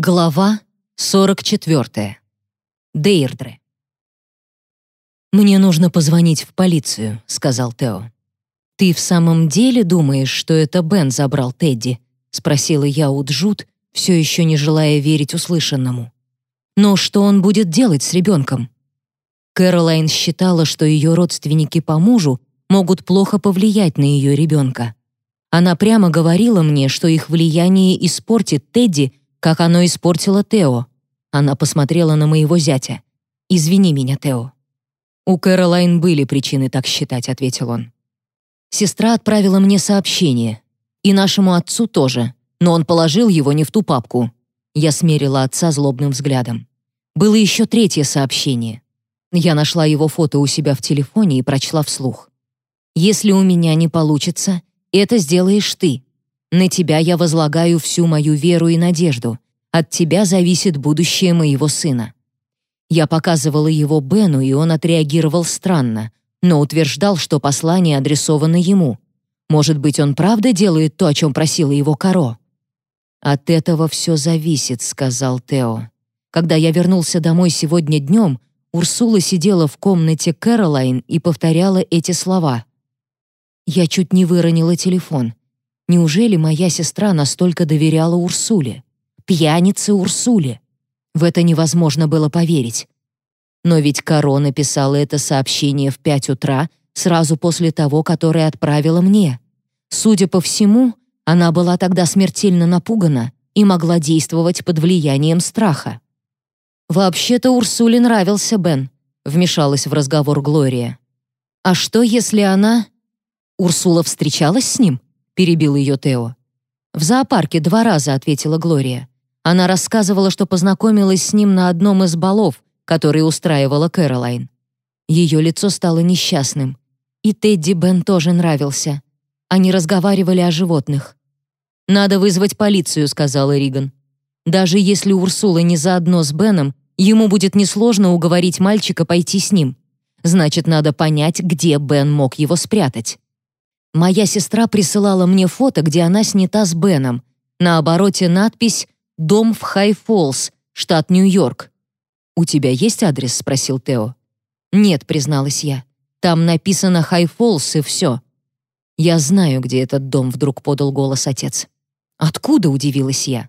Глава 44. Дейрдре. «Мне нужно позвонить в полицию», — сказал Тео. «Ты в самом деле думаешь, что это Бен забрал Тедди?» — спросила я у Джуд, все еще не желая верить услышанному. «Но что он будет делать с ребенком?» Кэролайн считала, что ее родственники по мужу могут плохо повлиять на ее ребенка. Она прямо говорила мне, что их влияние испортит Тедди как оно испортило Тео. Она посмотрела на моего зятя. «Извини меня, Тео». «У Кэролайн были причины так считать», — ответил он. Сестра отправила мне сообщение. И нашему отцу тоже, но он положил его не в ту папку. Я смерила отца злобным взглядом. Было еще третье сообщение. Я нашла его фото у себя в телефоне и прочла вслух. «Если у меня не получится, это сделаешь ты. На тебя я возлагаю всю мою веру и надежду. От тебя зависит будущее моего сына». Я показывала его Бену, и он отреагировал странно, но утверждал, что послание адресовано ему. Может быть, он правда делает то, о чем просила его Каро? «От этого все зависит», — сказал Тео. Когда я вернулся домой сегодня днем, Урсула сидела в комнате Кэролайн и повторяла эти слова. Я чуть не выронила телефон. Неужели моя сестра настолько доверяла Урсуле? Пьянице Урсуле? В это невозможно было поверить. Но ведь Каро написала это сообщение в пять утра, сразу после того, которое отправила мне. Судя по всему, она была тогда смертельно напугана и могла действовать под влиянием страха. «Вообще-то Урсуле нравился Бен», — вмешалась в разговор Глория. «А что, если она...» Урсула встречалась с ним? Перебил ее Тео. В зоопарке два раза ответила Глория. Она рассказывала, что познакомилась с ним на одном из балов, который устраивала Кэролайн. Ее лицо стало несчастным. И Тедди Бен тоже нравился. Они разговаривали о животных. «Надо вызвать полицию», — сказала Риган. «Даже если Урсула не заодно с Беном, ему будет несложно уговорить мальчика пойти с ним. Значит, надо понять, где Бен мог его спрятать». Моя сестра присылала мне фото, где она снята с Беном. На обороте надпись «Дом в Хай-Фоллс, штат Нью-Йорк». «У тебя есть адрес?» — спросил Тео. «Нет», — призналась я. «Там написано Хай-Фоллс и все». «Я знаю, где этот дом», — вдруг подал голос отец. «Откуда?» — удивилась я.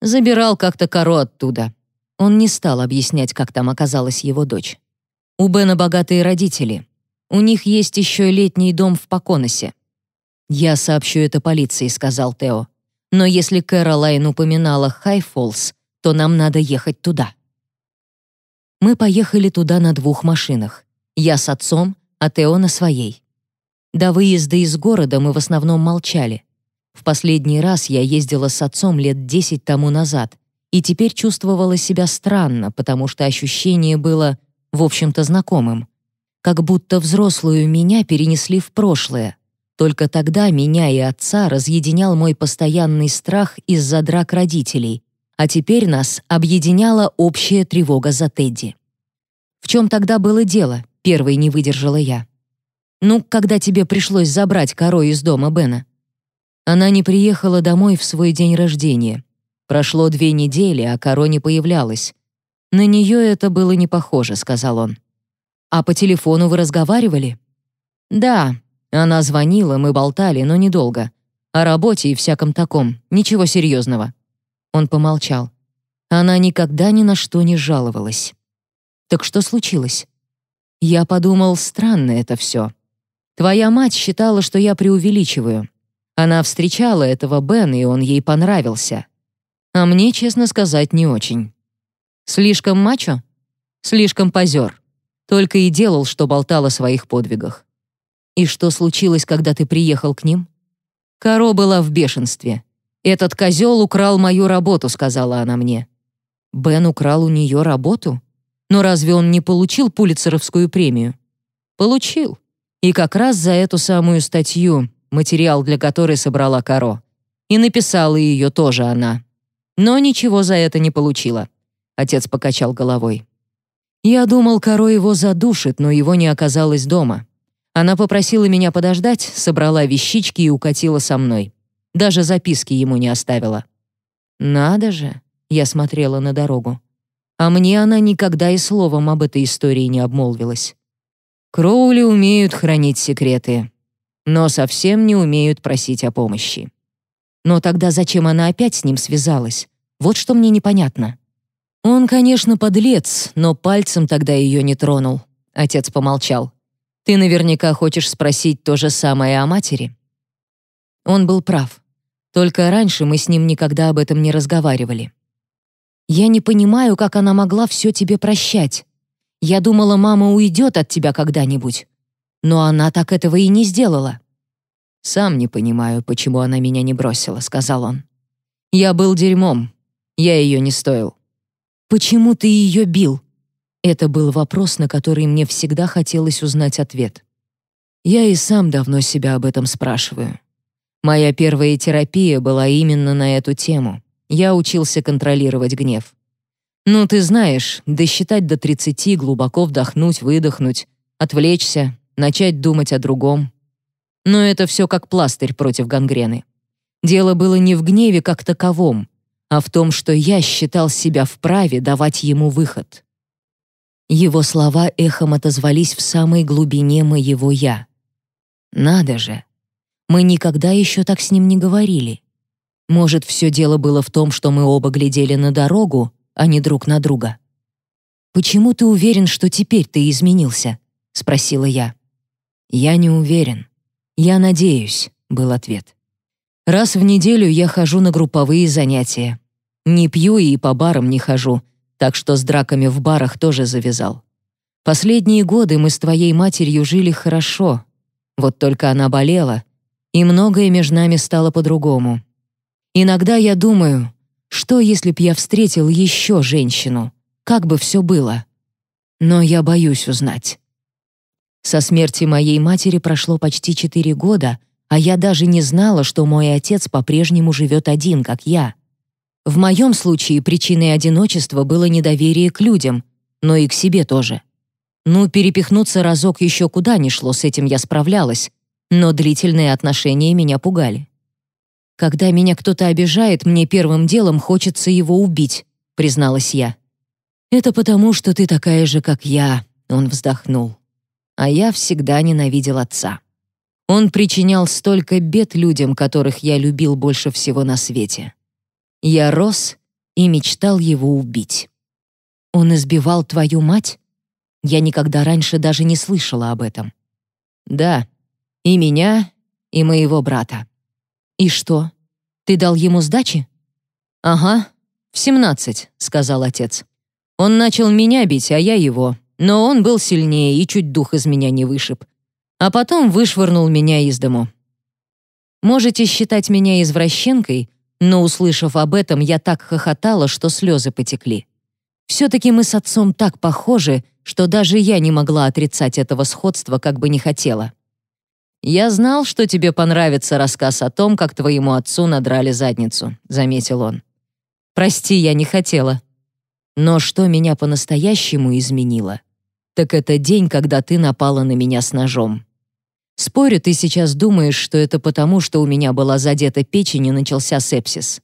«Забирал как-то коро оттуда». Он не стал объяснять, как там оказалась его дочь. «У Бена богатые родители. У них есть еще летний дом в Поконосе. «Я сообщу это полиции», — сказал Тео. «Но если Кэролайн упоминала Хайфолс, то нам надо ехать туда». Мы поехали туда на двух машинах. Я с отцом, а Тео на своей. До выезда из города мы в основном молчали. В последний раз я ездила с отцом лет десять тому назад, и теперь чувствовала себя странно, потому что ощущение было, в общем-то, знакомым как будто взрослую меня перенесли в прошлое. Только тогда меня и отца разъединял мой постоянный страх из-за драк родителей, а теперь нас объединяла общая тревога за Тедди. В чем тогда было дело? Первой не выдержала я. Ну, когда тебе пришлось забрать Коро из дома Бена? Она не приехала домой в свой день рождения. Прошло две недели, а Коро не появлялась. На нее это было не похоже, сказал он. «А по телефону вы разговаривали?» «Да». Она звонила, мы болтали, но недолго. О работе и всяком таком. Ничего серьезного. Он помолчал. Она никогда ни на что не жаловалась. «Так что случилось?» Я подумал, странно это все. Твоя мать считала, что я преувеличиваю. Она встречала этого Бена, и он ей понравился. А мне, честно сказать, не очень. Слишком мачо? Слишком позер. Только и делал, что болтал о своих подвигах. И что случилось, когда ты приехал к ним? Каро была в бешенстве. «Этот козел украл мою работу», — сказала она мне. Бен украл у нее работу? Но разве он не получил Пулитцеровскую премию? Получил. И как раз за эту самую статью, материал для которой собрала Каро. И написала ее тоже она. Но ничего за это не получила. Отец покачал головой. Я думал, Каро его задушит, но его не оказалось дома. Она попросила меня подождать, собрала вещички и укатила со мной. Даже записки ему не оставила. Надо же. я смотрела на дорогу. А мне она никогда и словом об этой истории не обмолвилась. Кроули умеют хранить секреты, но совсем не умеют просить о помощи. Но тогда зачем она опять с ним связалась? Вот что мне непонятно. Он, конечно, подлец, но пальцем тогда ее не тронул. Отец помолчал. Ты наверняка хочешь спросить то же самое о матери? Он был прав. Только раньше мы с ним никогда об этом не разговаривали. Я не понимаю, как она могла все тебе прощать. Я думала, мама уйдет от тебя когда-нибудь. Но она так этого и не сделала. Сам не понимаю, почему она меня не бросила, сказал он. Я был дерьмом. Я ее не стоил. Почему ты ее бил? Это был вопрос, на который мне всегда хотелось узнать ответ. Я и сам давно себя об этом спрашиваю. Моя первая терапия была именно на эту тему. Я учился контролировать гнев. Ну, ты знаешь, досчитать до 30, глубоко вдохнуть, выдохнуть, отвлечься, начать думать о другом. Но это все как пластырь против гангрены. Дело было не в гневе как таковом, а в том, что я считал себя вправе давать ему выход. Его слова эхом отозвались в самой глубине моего «я». Надо же! Мы никогда еще так с ним не говорили. Может, все дело было в том, что мы оба глядели на дорогу, а не друг на друга. «Почему ты уверен, что теперь ты изменился?» — спросила я. «Я не уверен. Я надеюсь», — был ответ. «Раз в неделю я хожу на групповые занятия. Не пью и по барам не хожу, так что с драками в барах тоже завязал. Последние годы мы с твоей матерью жили хорошо. Вот только она болела, и многое между нами стало по-другому. Иногда я думаю, что если б я встретил еще женщину, как бы все было? Но я боюсь узнать. Со смерти моей матери прошло почти четыре года, а я даже не знала, что мой отец по-прежнему живет один, как я. В моем случае причиной одиночества было недоверие к людям, но и к себе тоже. Ну, перепихнуться разок еще куда ни шло, с этим я справлялась, но длительные отношения меня пугали. Когда меня кто-то обижает, мне первым делом хочется его убить, призналась я. Это потому, что ты такая же, как я, он вздохнул. А я всегда ненавидел отца. Он причинял столько бед людям, которых я любил больше всего на свете. Я рос и мечтал его убить. Он избивал твою мать? Я никогда раньше даже не слышала об этом. Да, и меня, и моего брата. И что? Ты дал ему сдачи? Ага, в семнадцать, сказал отец. Он начал меня бить, а я его. Но он был сильнее и чуть дух из меня не вышиб. А потом вышвырнул меня из дому. Можете считать меня извращенкой, но, услышав об этом, я так хохотала, что слезы потекли. Все-таки мы с отцом так похожи, что даже я не могла отрицать этого сходства, как бы не хотела. «Я знал, что тебе понравится рассказ о том, как твоему отцу надрали задницу», — заметил он. «Прости, я не хотела». Но что меня по-настоящему изменило, так это день, когда ты напала на меня с ножом. Спорю, ты сейчас думаешь, что это потому, что у меня была задета печень и начался сепсис.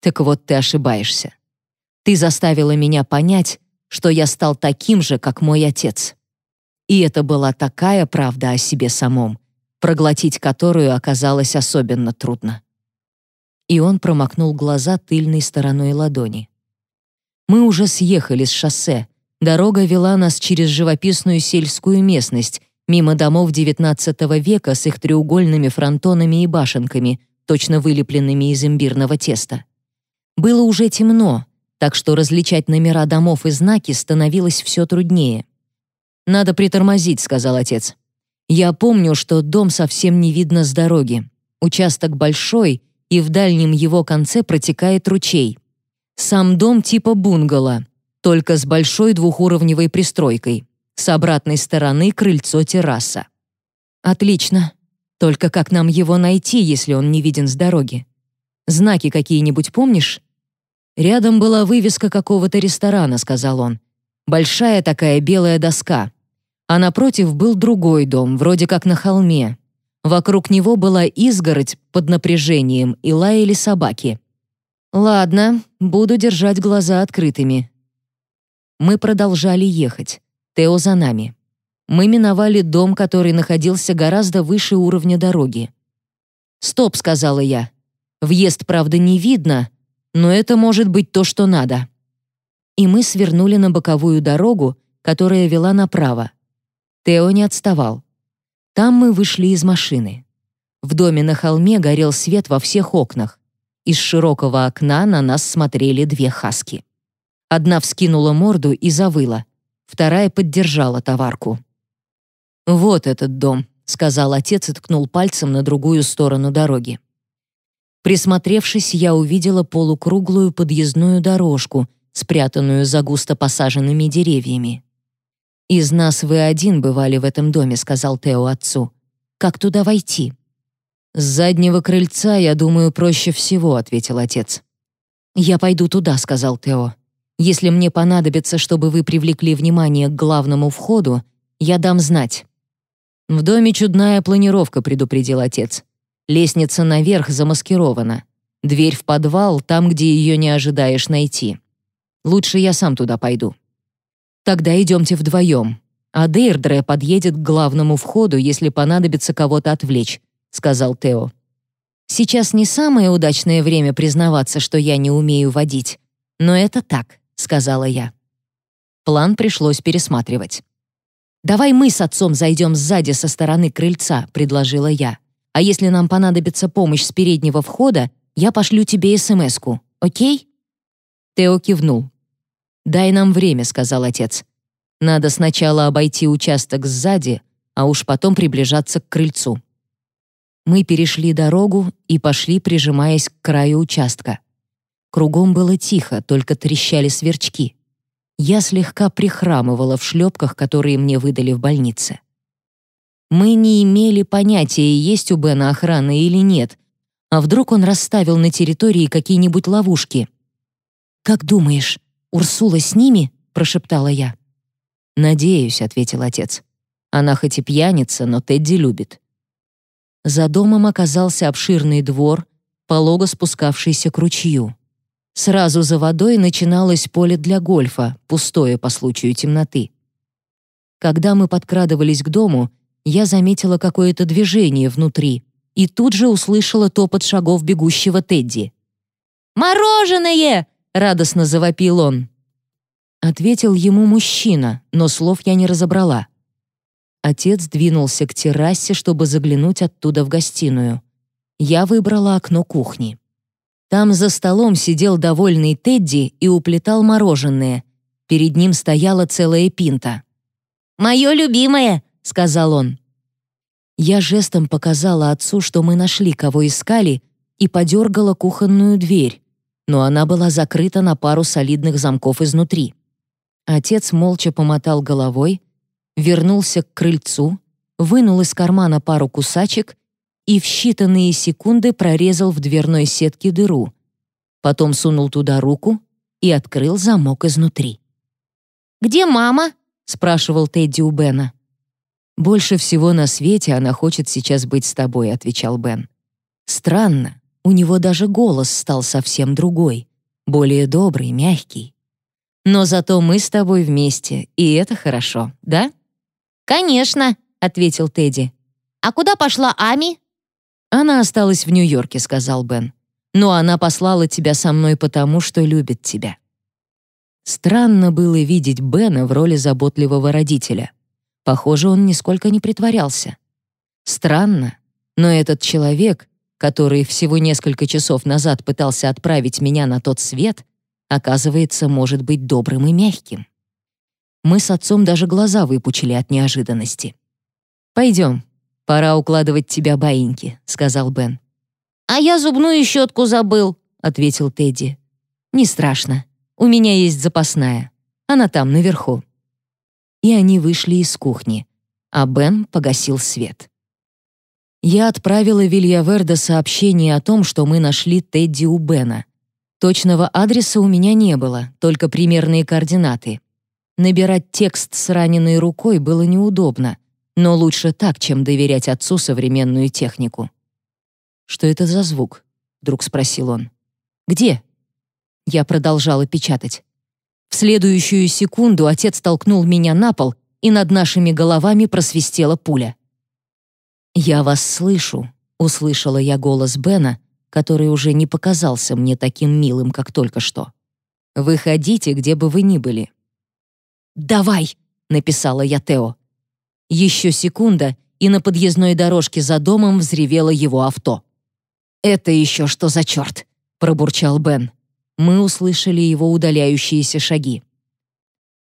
Так вот, ты ошибаешься. Ты заставила меня понять, что я стал таким же, как мой отец. И это была такая правда о себе самом, проглотить которую оказалось особенно трудно. И он промокнул глаза тыльной стороной ладони. Мы уже съехали с шоссе. Дорога вела нас через живописную сельскую местность, мимо домов XIX века с их треугольными фронтонами и башенками, точно вылепленными из имбирного теста. Было уже темно, так что различать номера домов и знаки становилось все труднее. «Надо притормозить», — сказал отец. Я помню, что дом совсем не видно с дороги. Участок большой, и в дальнем его конце протекает ручей. Сам дом типа бунгало, только с большой двухуровневой пристройкой. С обратной стороны крыльцо-терраса. Отлично. Только как нам его найти, если он не виден с дороги? Знаки какие-нибудь помнишь? Рядом была вывеска какого-то ресторана, сказал он. Большая такая белая доска а напротив был другой дом, вроде как на холме. Вокруг него была изгородь под напряжением и лаяли собаки. Ладно, буду держать глаза открытыми. Мы продолжали ехать. Тео за нами. Мы миновали дом, который находился гораздо выше уровня дороги. «Стоп», — сказала я. «Въезд, правда, не видно, но это может быть то, что надо». И мы свернули на боковую дорогу, которая вела направо. Тео не отставал. Там мы вышли из машины. В доме на холме горел свет во всех окнах. Из широкого окна на нас смотрели две хаски. Одна вскинула морду и завыла, вторая поддержала товарку. «Вот этот дом», — сказал отец и ткнул пальцем на другую сторону дороги. Присмотревшись, я увидела полукруглую подъездную дорожку, спрятанную за густо посаженными деревьями. «Из нас вы один бывали в этом доме», — сказал Тео отцу. «Как туда войти?» «С заднего крыльца, я думаю, проще всего», — ответил отец. «Я пойду туда», — сказал Тео. «Если мне понадобится, чтобы вы привлекли внимание к главному входу, я дам знать». «В доме чудная планировка», — предупредил отец. «Лестница наверх замаскирована. Дверь в подвал там, где ее не ожидаешь найти. Лучше я сам туда пойду». «Тогда идемте вдвоем. А Дейрдре подъедет к главному входу, если понадобится кого-то отвлечь сказал Тео. Сейчас не самое удачное время признаваться, что я не умею водить, но это так, сказала я. План пришлось пересматривать. Давай мы с отцом зайдем сзади со стороны крыльца, предложила я. А если нам понадобится помощь с переднего входа, я пошлю тебе СМСку. О'кей? Тео кивнул. Дай нам время, сказал отец. Надо сначала обойти участок сзади, а уж потом приближаться к крыльцу. Мы перешли дорогу и пошли, прижимаясь к краю участка. Кругом было тихо, только трещали сверчки. Я слегка прихрамывала в шлепках, которые мне выдали в больнице. Мы не имели понятия, есть у Бена охрана или нет, а вдруг он расставил на территории какие-нибудь ловушки. «Как думаешь, Урсула с ними?» — прошептала я. «Надеюсь», — ответил отец. «Она хоть и пьяница, но Тедди любит. За домом оказался обширный двор, полого спускавшийся к ручью. Сразу за водой начиналось поле для гольфа, пустое по случаю темноты. Когда мы подкрадывались к дому, я заметила какое-то движение внутри и тут же услышала топот шагов бегущего Тедди. «Мороженое!» — радостно завопил он. Ответил ему мужчина, но слов я не разобрала. Отец двинулся к террасе, чтобы заглянуть оттуда в гостиную. Я выбрала окно кухни. Там за столом сидел довольный Тедди и уплетал мороженое. Перед ним стояла целая пинта. «Мое любимое!» — сказал он. Я жестом показала отцу, что мы нашли, кого искали, и подергала кухонную дверь, но она была закрыта на пару солидных замков изнутри. Отец молча помотал головой, вернулся к крыльцу, вынул из кармана пару кусачек и в считанные секунды прорезал в дверной сетке дыру. Потом сунул туда руку и открыл замок изнутри. «Где мама?» — спрашивал Тедди у Бена. «Больше всего на свете она хочет сейчас быть с тобой», — отвечал Бен. «Странно, у него даже голос стал совсем другой, более добрый, мягкий. Но зато мы с тобой вместе, и это хорошо, да?» «Конечно», — ответил Тедди. «А куда пошла Ами?» «Она осталась в Нью-Йорке», — сказал Бен. «Но она послала тебя со мной потому, что любит тебя». Странно было видеть Бена в роли заботливого родителя. Похоже, он нисколько не притворялся. Странно, но этот человек, который всего несколько часов назад пытался отправить меня на тот свет, оказывается, может быть добрым и мягким. Мы с отцом даже глаза выпучили от неожиданности. «Пойдем, пора укладывать тебя баиньки», — сказал Бен. «А я зубную щетку забыл», — ответил Тедди. «Не страшно, у меня есть запасная. Она там, наверху». И они вышли из кухни, а Бен погасил свет. Я отправила Вильяверда сообщение о том, что мы нашли Тедди у Бена. Точного адреса у меня не было, только примерные координаты. Набирать текст с раненой рукой было неудобно, но лучше так, чем доверять отцу современную технику. «Что это за звук?» — вдруг спросил он. «Где?» Я продолжала печатать. В следующую секунду отец толкнул меня на пол, и над нашими головами просвистела пуля. «Я вас слышу», — услышала я голос Бена, который уже не показался мне таким милым, как только что. «Выходите, где бы вы ни были». «Давай!» — написала я Тео. Еще секунда, и на подъездной дорожке за домом взревело его авто. «Это еще что за черт?» — пробурчал Бен. Мы услышали его удаляющиеся шаги.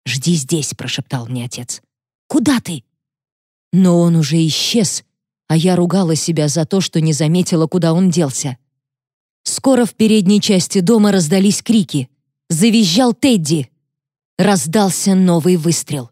«Жди здесь», — прошептал мне отец. «Куда ты?» Но он уже исчез, а я ругала себя за то, что не заметила, куда он делся. Скоро в передней части дома раздались крики. Завизжал Тедди. Раздался новый выстрел.